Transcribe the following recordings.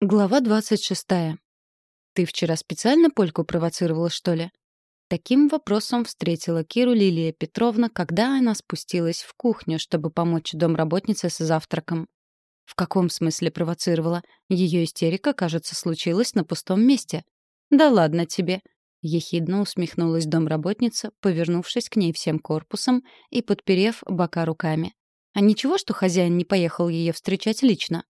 Глава двадцать шестая. «Ты вчера специально Польку провоцировала, что ли?» Таким вопросом встретила Киру Лилия Петровна, когда она спустилась в кухню, чтобы помочь домработнице с завтраком. В каком смысле провоцировала? Ее истерика, кажется, случилась на пустом месте. «Да ладно тебе!» — ехидно усмехнулась домработница, повернувшись к ней всем корпусом и подперев бока руками. «А ничего, что хозяин не поехал ее встречать лично?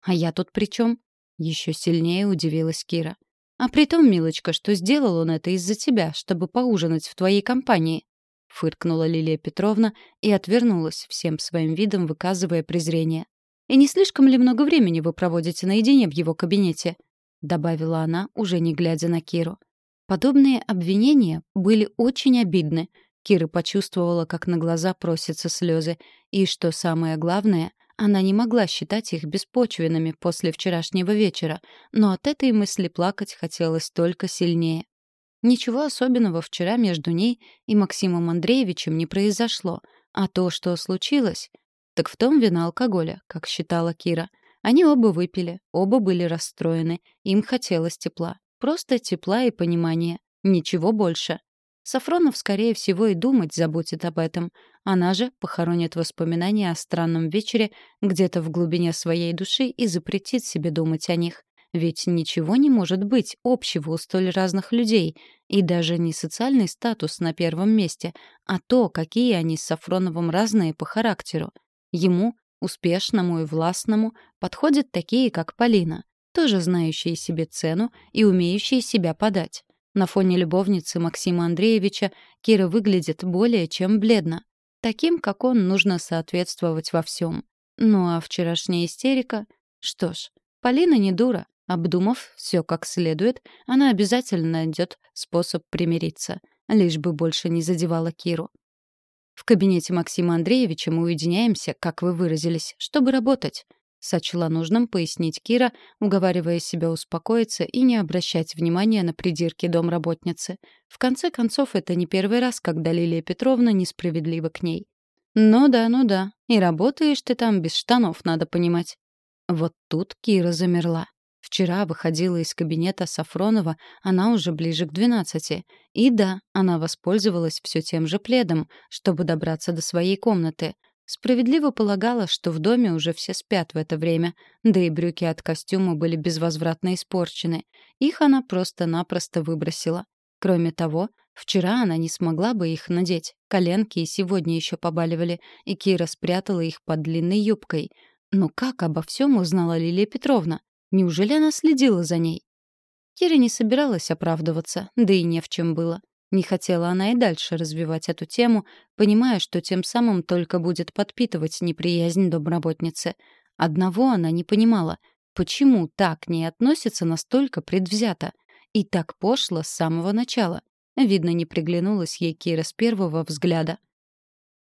А я тут при чем? Еще сильнее удивилась Кира. «А при том, милочка, что сделал он это из-за тебя, чтобы поужинать в твоей компании», — фыркнула Лилия Петровна и отвернулась, всем своим видом выказывая презрение. «И не слишком ли много времени вы проводите наедине в его кабинете?» — добавила она, уже не глядя на Киру. Подобные обвинения были очень обидны. Кира почувствовала, как на глаза просятся слезы, и, что самое главное — она не могла считать их беспочвенными после вчерашнего вечера, но от этой мысли плакать хотелось только сильнее. Ничего особенного вчера между ней и Максимом Андреевичем не произошло, а то, что случилось, так в том вина алкоголя, как считала Кира. Они оба выпили, оба были расстроены, им хотелось тепла. Просто тепла и понимания. Ничего больше. Сафронов, скорее всего, и думать забудет об этом. Она же похоронит воспоминания о странном вечере где-то в глубине своей души и запретит себе думать о них. Ведь ничего не может быть общего у столь разных людей, и даже не социальный статус на первом месте, а то, какие они с Сафроновым разные по характеру. Ему, успешному и властному, подходят такие, как Полина, тоже знающие себе цену и умеющие себя подать. На фоне любовницы Максима Андреевича Кира выглядит более чем бледно. Таким, как он, нужно соответствовать во всем. Ну а вчерашняя истерика... Что ж, Полина не дура. Обдумав все как следует, она обязательно найдет способ примириться, лишь бы больше не задевала Киру. В кабинете Максима Андреевича мы уединяемся, как вы выразились, чтобы работать сочла нужным пояснить Кира, уговаривая себя успокоиться и не обращать внимания на придирки домработницы. В конце концов, это не первый раз, когда Лилия Петровна несправедлива к ней. «Ну да, ну да. И работаешь ты там без штанов, надо понимать». Вот тут Кира замерла. Вчера выходила из кабинета Сафронова, она уже ближе к двенадцати. И да, она воспользовалась все тем же пледом, чтобы добраться до своей комнаты. Справедливо полагала, что в доме уже все спят в это время, да и брюки от костюма были безвозвратно испорчены. Их она просто-напросто выбросила. Кроме того, вчера она не смогла бы их надеть. Коленки и сегодня еще побаливали, и Кира спрятала их под длинной юбкой. Но как обо всем узнала Лилия Петровна? Неужели она следила за ней? Кира не собиралась оправдываться, да и не в чем было. Не хотела она и дальше развивать эту тему, понимая, что тем самым только будет подпитывать неприязнь домработницы. Одного она не понимала — почему так к ней относится настолько предвзято и так пошло с самого начала. Видно, не приглянулась ей Кира с первого взгляда.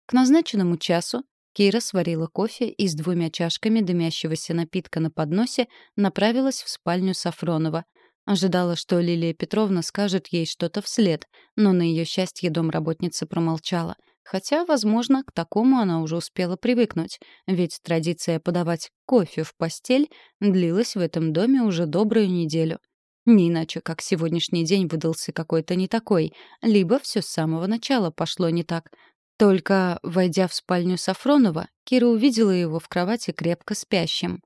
К назначенному часу Кира сварила кофе и с двумя чашками дымящегося напитка на подносе направилась в спальню Сафронова — Ожидала, что Лилия Петровна скажет ей что-то вслед, но на ее счастье домработница промолчала. Хотя, возможно, к такому она уже успела привыкнуть, ведь традиция подавать кофе в постель длилась в этом доме уже добрую неделю. Не иначе, как сегодняшний день выдался какой-то не такой, либо все с самого начала пошло не так. Только, войдя в спальню Сафронова, Кира увидела его в кровати крепко спящим.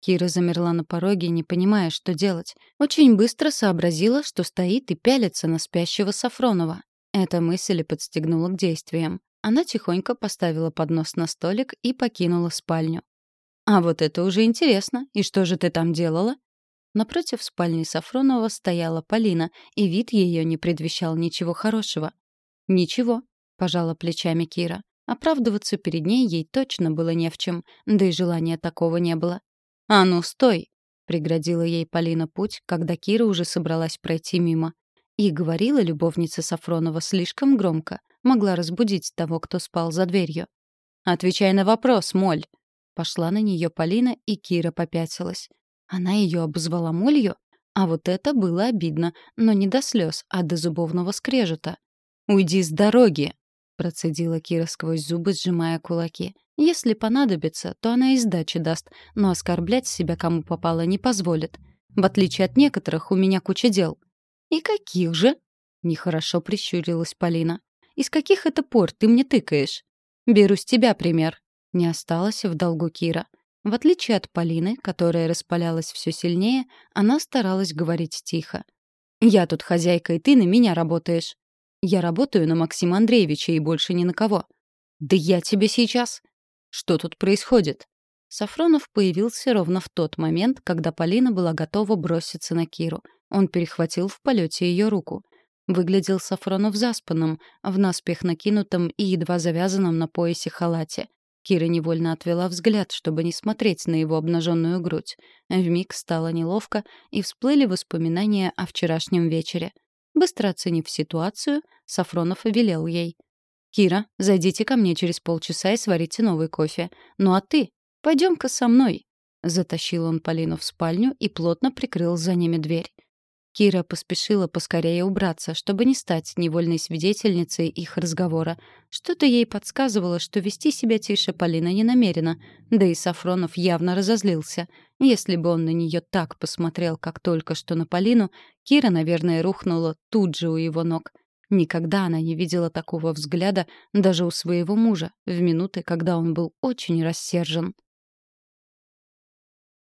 Кира замерла на пороге, не понимая, что делать. Очень быстро сообразила, что стоит и пялится на спящего Сафронова. Эта мысль подстегнула к действиям. Она тихонько поставила поднос на столик и покинула спальню. «А вот это уже интересно. И что же ты там делала?» Напротив спальни Сафронова стояла Полина, и вид ее не предвещал ничего хорошего. «Ничего», — пожала плечами Кира. Оправдываться перед ней ей точно было не в чем, да и желания такого не было. «А ну, стой!» — преградила ей Полина путь, когда Кира уже собралась пройти мимо. И говорила любовница Сафронова слишком громко, могла разбудить того, кто спал за дверью. «Отвечай на вопрос, Моль!» Пошла на нее Полина, и Кира попятилась. Она ее обозвала молью? А вот это было обидно, но не до слез, а до зубовного скрежета. «Уйди с дороги!» — процедила Кира сквозь зубы, сжимая кулаки. Если понадобится, то она и сдачи даст, но оскорблять себя кому попало не позволит. В отличие от некоторых, у меня куча дел». «И каких же?» — нехорошо прищурилась Полина. «Из каких это пор ты мне тыкаешь?» «Беру с тебя пример». Не осталось в долгу Кира. В отличие от Полины, которая распалялась все сильнее, она старалась говорить тихо. «Я тут хозяйка, и ты на меня работаешь». «Я работаю на Максима Андреевича и больше ни на кого». «Да я тебе сейчас...» «Что тут происходит?» Сафронов появился ровно в тот момент, когда Полина была готова броситься на Киру. Он перехватил в полете ее руку. Выглядел Сафронов заспанным, в наспех накинутом и едва завязанном на поясе халате. Кира невольно отвела взгляд, чтобы не смотреть на его обнаженную грудь. Вмиг стало неловко, и всплыли воспоминания о вчерашнем вечере. Быстро оценив ситуацию, Сафронов велел ей. «Кира, зайдите ко мне через полчаса и сварите новый кофе. Ну а ты? Пойдем-ка со мной». Затащил он Полину в спальню и плотно прикрыл за ними дверь. Кира поспешила поскорее убраться, чтобы не стать невольной свидетельницей их разговора. Что-то ей подсказывало, что вести себя тише Полина не намерена, да и Сафронов явно разозлился. Если бы он на нее так посмотрел, как только что на Полину, Кира, наверное, рухнула тут же у его ног. Никогда она не видела такого взгляда даже у своего мужа, в минуты, когда он был очень рассержен.